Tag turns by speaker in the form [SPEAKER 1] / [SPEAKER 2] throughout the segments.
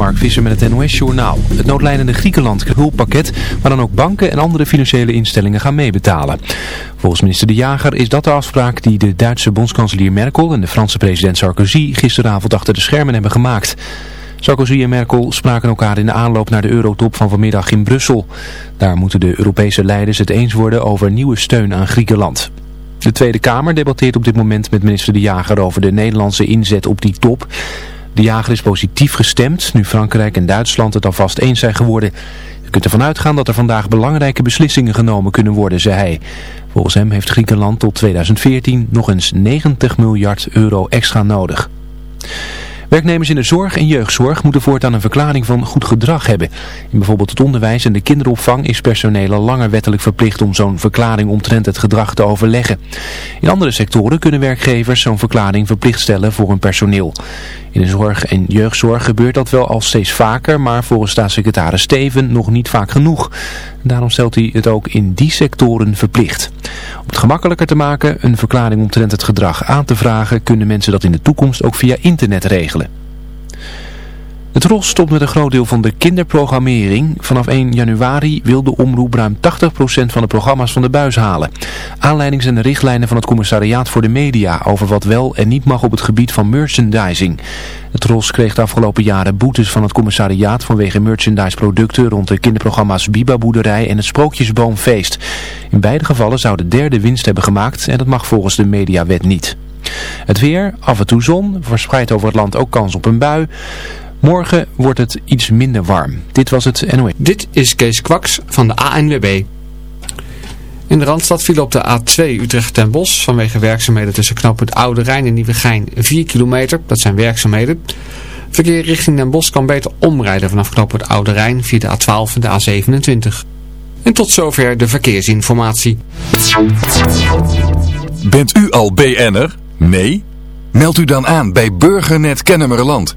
[SPEAKER 1] Mark Visser met het NOS-journaal. Het noodlijnende Griekenland hulppakket, maar dan ook banken en andere financiële instellingen gaan meebetalen. Volgens minister De Jager is dat de afspraak die de Duitse bondskanselier Merkel en de Franse president Sarkozy gisteravond achter de schermen hebben gemaakt. Sarkozy en Merkel spraken elkaar in de aanloop naar de eurotop van vanmiddag in Brussel. Daar moeten de Europese leiders het eens worden over nieuwe steun aan Griekenland. De Tweede Kamer debatteert op dit moment met minister De Jager over de Nederlandse inzet op die top. De jager is positief gestemd, nu Frankrijk en Duitsland het alvast eens zijn geworden. Je kunt ervan uitgaan dat er vandaag belangrijke beslissingen genomen kunnen worden, zei hij. Volgens hem heeft Griekenland tot 2014 nog eens 90 miljard euro extra nodig. Werknemers in de zorg en jeugdzorg moeten voortaan een verklaring van goed gedrag hebben. In bijvoorbeeld het onderwijs en de kinderopvang is personeel al langer wettelijk verplicht om zo'n verklaring omtrent het gedrag te overleggen. In andere sectoren kunnen werkgevers zo'n verklaring verplicht stellen voor hun personeel. In de zorg en jeugdzorg gebeurt dat wel al steeds vaker, maar volgens staatssecretaris Steven nog niet vaak genoeg. Daarom stelt hij het ook in die sectoren verplicht. Om het gemakkelijker te maken een verklaring omtrent het gedrag aan te vragen, kunnen mensen dat in de toekomst ook via internet regelen. Het ROS stopt met een groot deel van de kinderprogrammering. Vanaf 1 januari wil de omroep ruim 80% van de programma's van de buis halen. Aanleiding zijn de richtlijnen van het commissariaat voor de media over wat wel en niet mag op het gebied van merchandising. Het ROS kreeg de afgelopen jaren boetes van het commissariaat vanwege merchandise producten rond de kinderprogramma's Biba Boerderij en het Sprookjesboomfeest. In beide gevallen zou de derde winst hebben gemaakt en dat mag volgens de mediawet niet. Het weer, af en toe zon, verspreid over het land ook kans op een bui. Morgen wordt het iets minder warm. Dit was het NOE.
[SPEAKER 2] Dit is Kees Kwaks van de ANWB. In de Randstad viel op de A2 Utrecht ten Bos vanwege werkzaamheden tussen knooppunt Oude Rijn en Nieuwegein 4 kilometer. Dat zijn werkzaamheden. Verkeer richting Den Bosch kan beter omrijden vanaf knooppunt Oude Rijn via de A12 en de A27. En tot zover de verkeersinformatie.
[SPEAKER 3] Bent u al BN'er? Nee? Meld u dan aan bij Burgernet Kennemerland.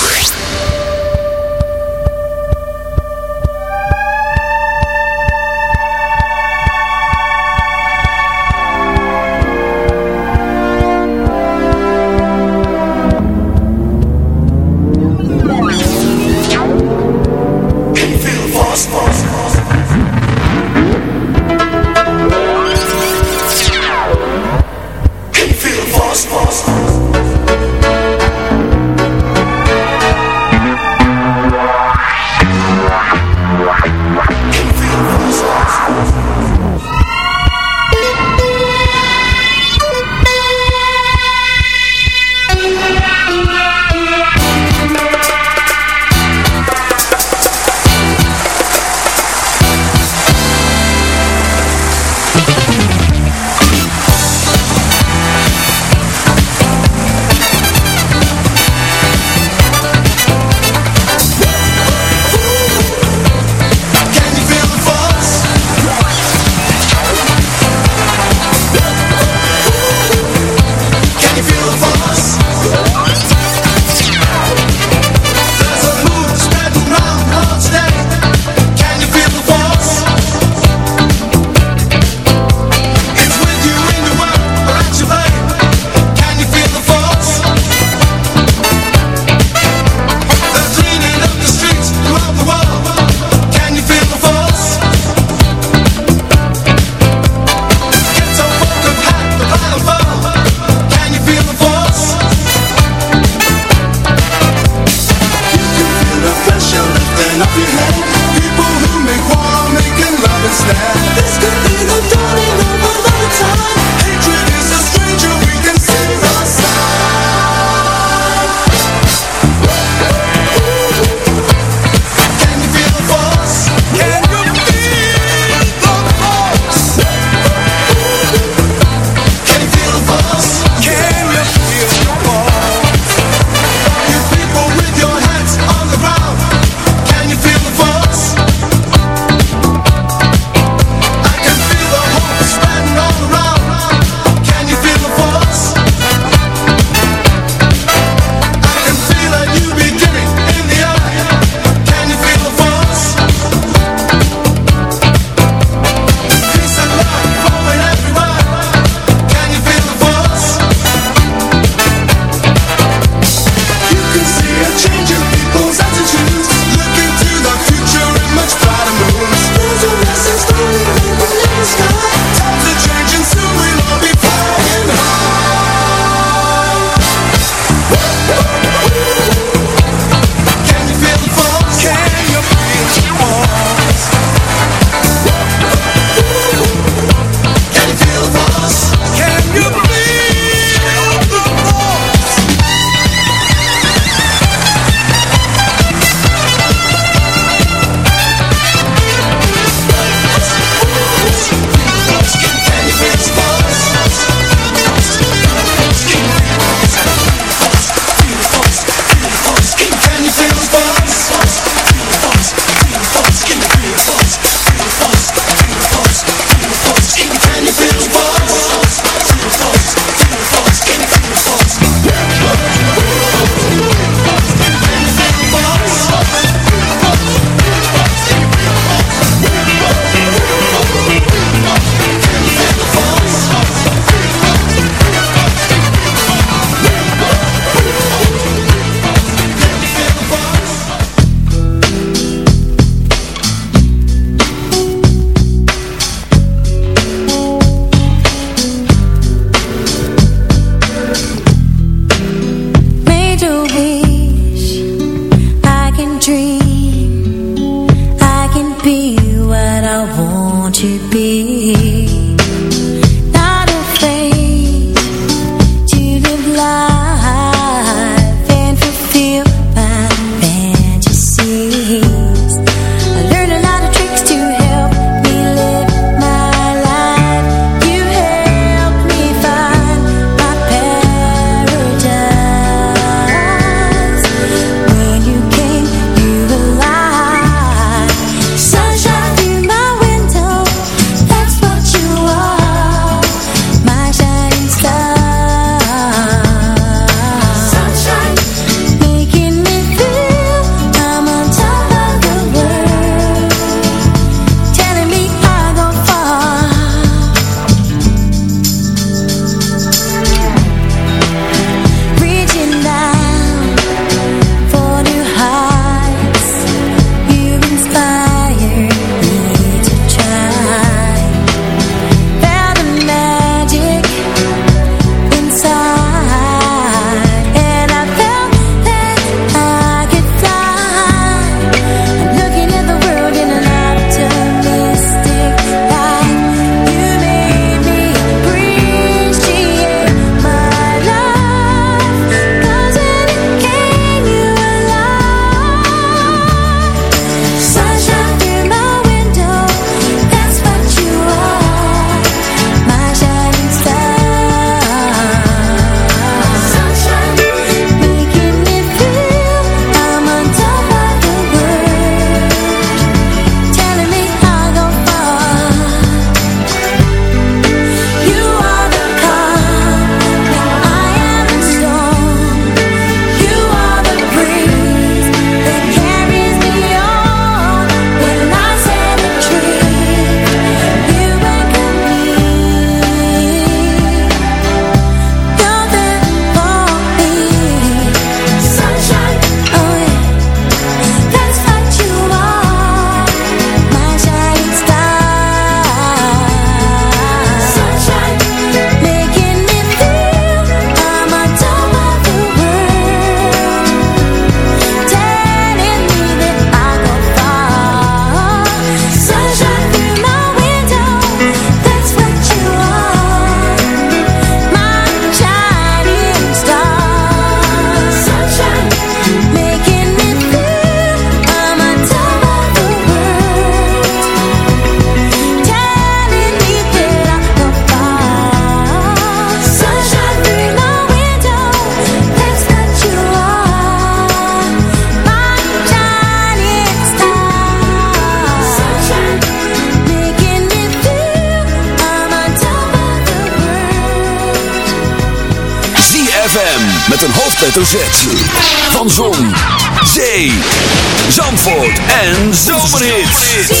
[SPEAKER 4] En Zomerhits.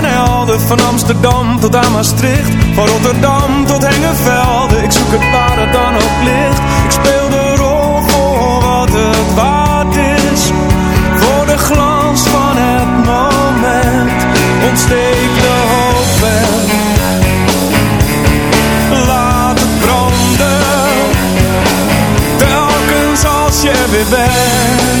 [SPEAKER 5] van Amsterdam tot aan Maastricht. Van Rotterdam tot Hengelvelde, ik zoek het waar het dan ook ligt. Ik speel de rol voor wat het waard is. Voor de glans van het moment, ontsteek de hoop. Laat het branden, telkens als je weer bent.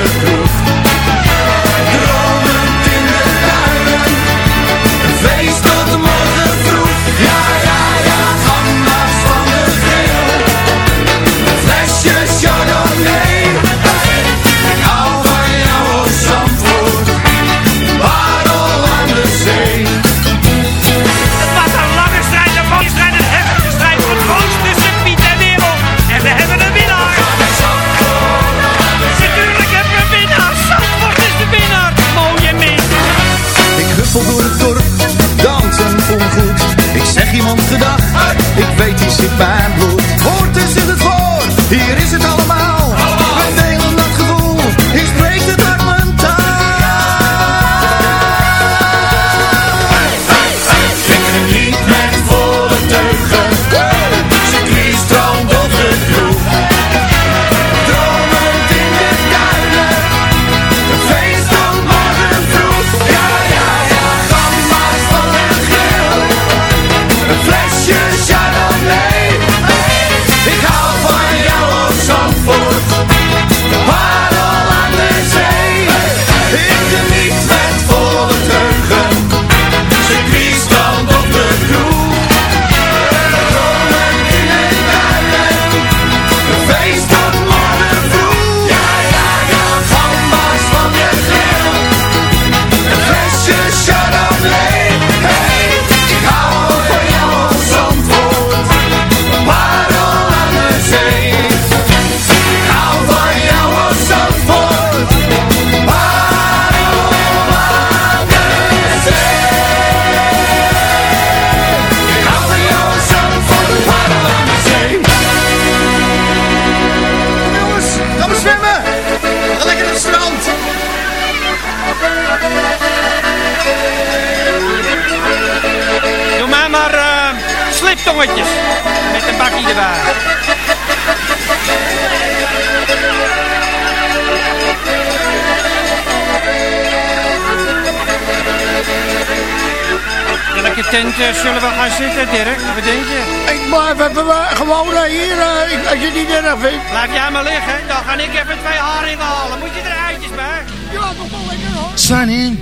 [SPEAKER 6] Welke tent eh, zullen we gaan zitten, Dirk? Wat denk je?
[SPEAKER 7] Ik blijf even gewoon hier, eh, ik- als je het niet erg vindt.
[SPEAKER 6] Blijf jij maar liggen, dan ga ik even twee haringen halen. Moet je er eitjes bij?
[SPEAKER 7] Ja, toch wel lekker hoor.
[SPEAKER 8] Sunny.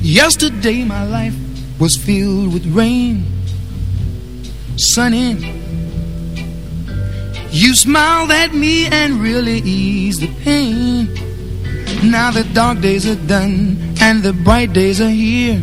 [SPEAKER 8] Yesterday my life was filled with rain. Sunny. You smiled at me and really eased the pain. Now the dark days are done and the bright days are here.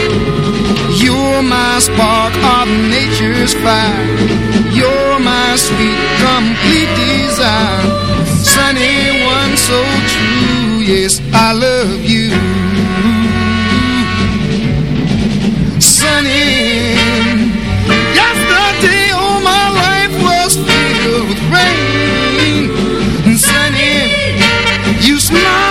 [SPEAKER 8] You're my spark of nature's fire. You're my sweet, complete desire. Sunny one so true, yes, I love you. Sunny. Yesterday all my life was filled with rain sunny. You smiled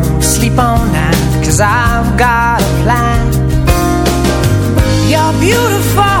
[SPEAKER 4] sleep all night Cause I've got a plan. You're beautiful.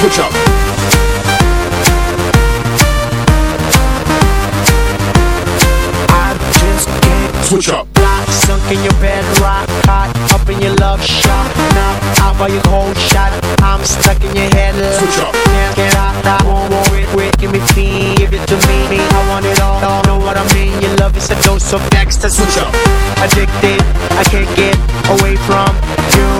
[SPEAKER 9] Switch up.
[SPEAKER 10] I just can't
[SPEAKER 9] Switch up.
[SPEAKER 11] Block, sunk in your bed, rock hot, up in your love shot. Now out by your cold shot. I'm stuck in your head.
[SPEAKER 9] Switch up.
[SPEAKER 11] Can't get out, I won't worry, wait, give me fee, give it to me. me. I want it all, all, know what I mean. Your love is a dose of next
[SPEAKER 9] Switch up.
[SPEAKER 11] Addicted, I can't get away from you.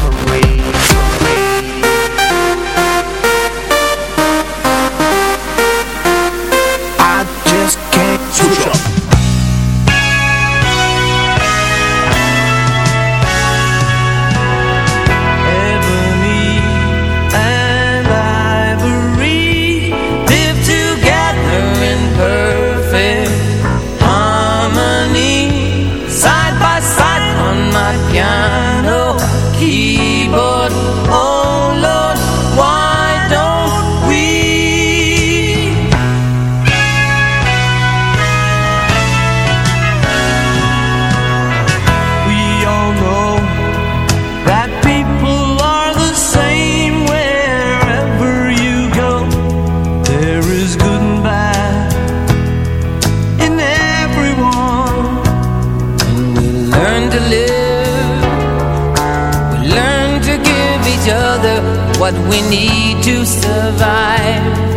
[SPEAKER 4] We need to survive.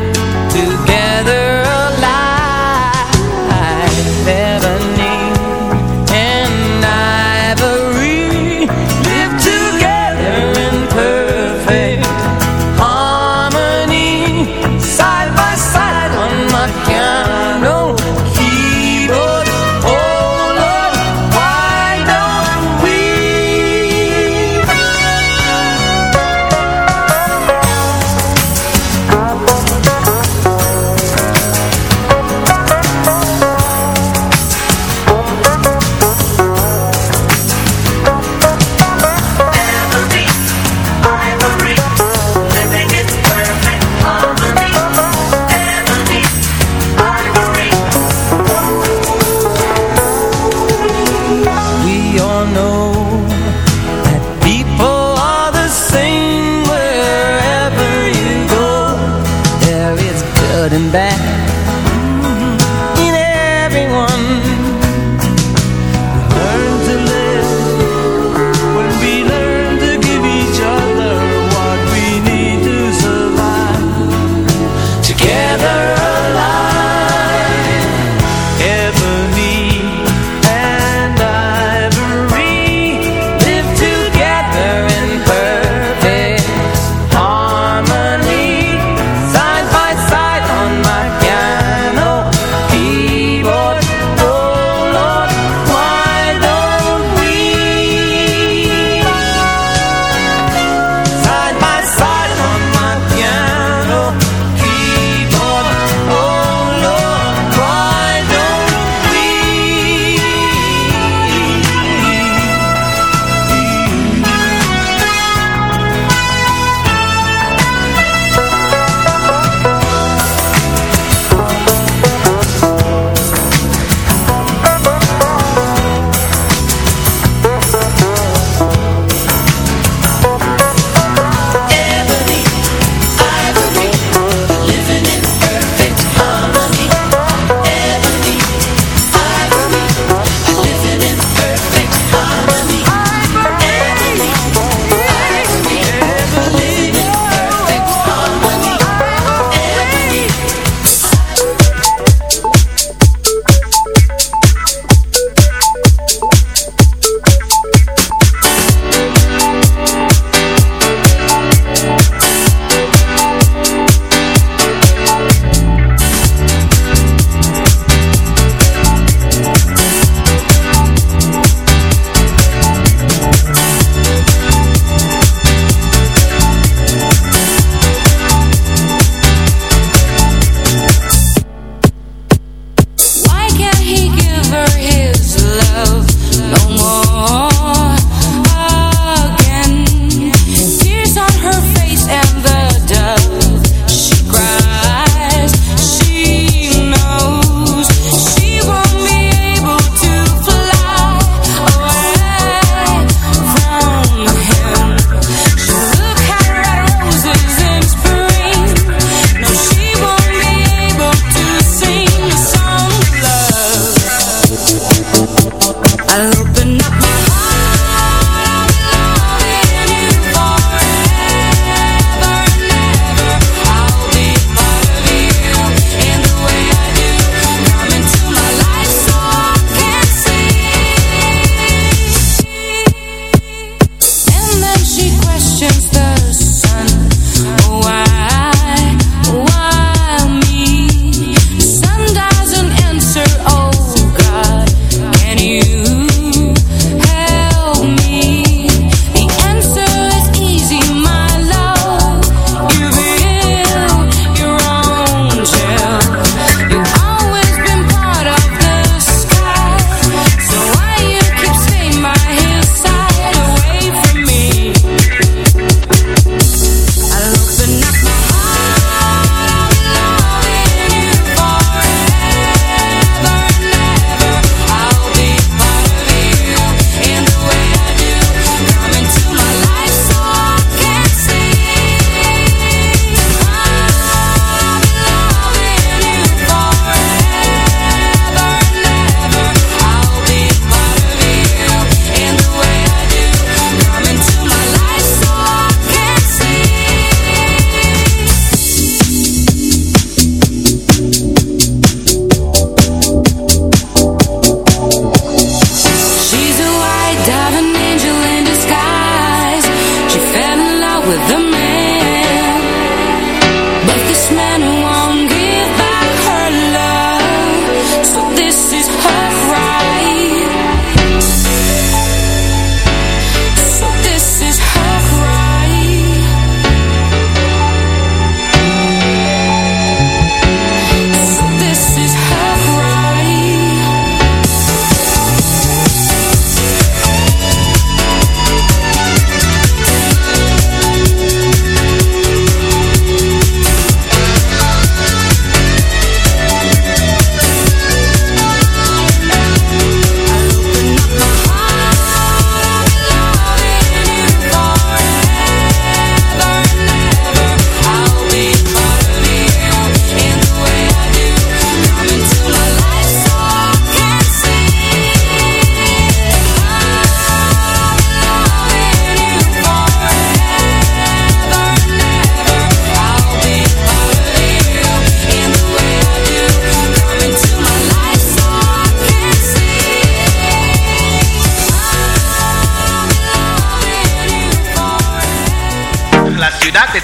[SPEAKER 6] emotions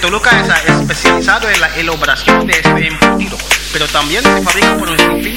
[SPEAKER 6] Toluca es especializado en la elaboración de este embutido, pero también se fabrica por un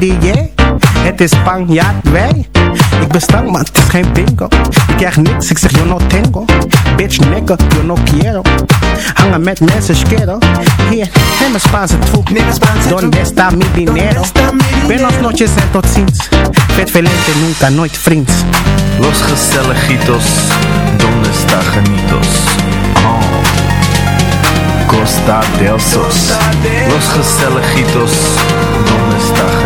[SPEAKER 12] yeah. Het is Spanjaard, wij. Ik ben stank, maar het is geen bingo. Ik krijg niks, ik zeg yo no tengo. Bitch, nigga, yo no quiero. Hangen met mensen, schero. Hier, neem een Spaanse troep. Donde está mi dinero? Buenos noches en tot ziens. Vet velente, nunca, nooit vriends.
[SPEAKER 13] Los gezelligitos, donde está genitos? Oh. Costa del Sos. Los gezelligitos, donde está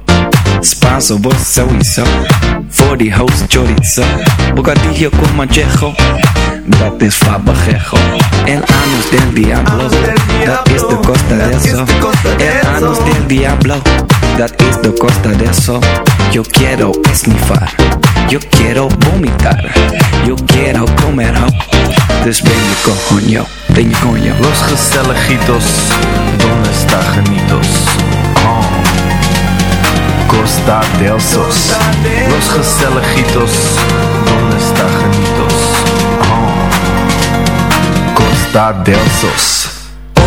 [SPEAKER 14] Spanso, vos sowieso. For the house chorizo. Bocadillo con manchejo. Dat is fabajejo. El anus del diablo. Dat is de costa de eso. El anus del diablo. Dat is de costa de eso. Yo quiero esnifar. Yo quiero vomitar. Yo quiero comer ho. Dus ben je coño. Ben je coño.
[SPEAKER 13] Los gezelligitos, donde está genitos? Oh. Costa del Sos. Los gezelligitos, donde? Oh. Costa del Sos.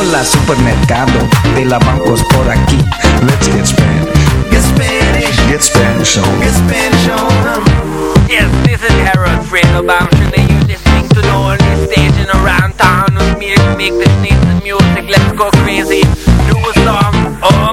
[SPEAKER 10] Hola, supermercado, de la bancos por aquí.
[SPEAKER 14] Let's get Spanish.
[SPEAKER 10] Get Spanish.
[SPEAKER 14] Get Spanish on.
[SPEAKER 10] Get Spanish on.
[SPEAKER 6] Yes, this is Harold Friedelbaum. And you're listening to the only station around town with me to make this nice music. Let's go crazy. Do a song. Oh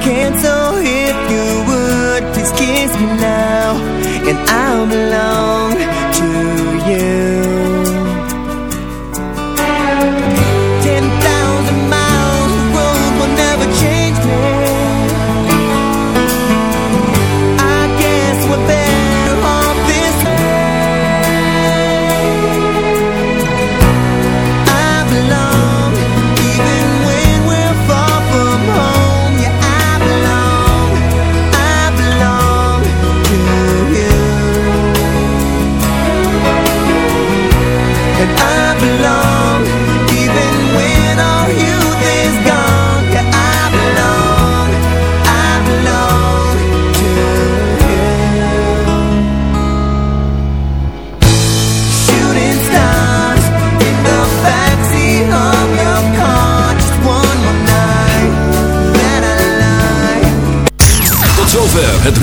[SPEAKER 15] Can't. So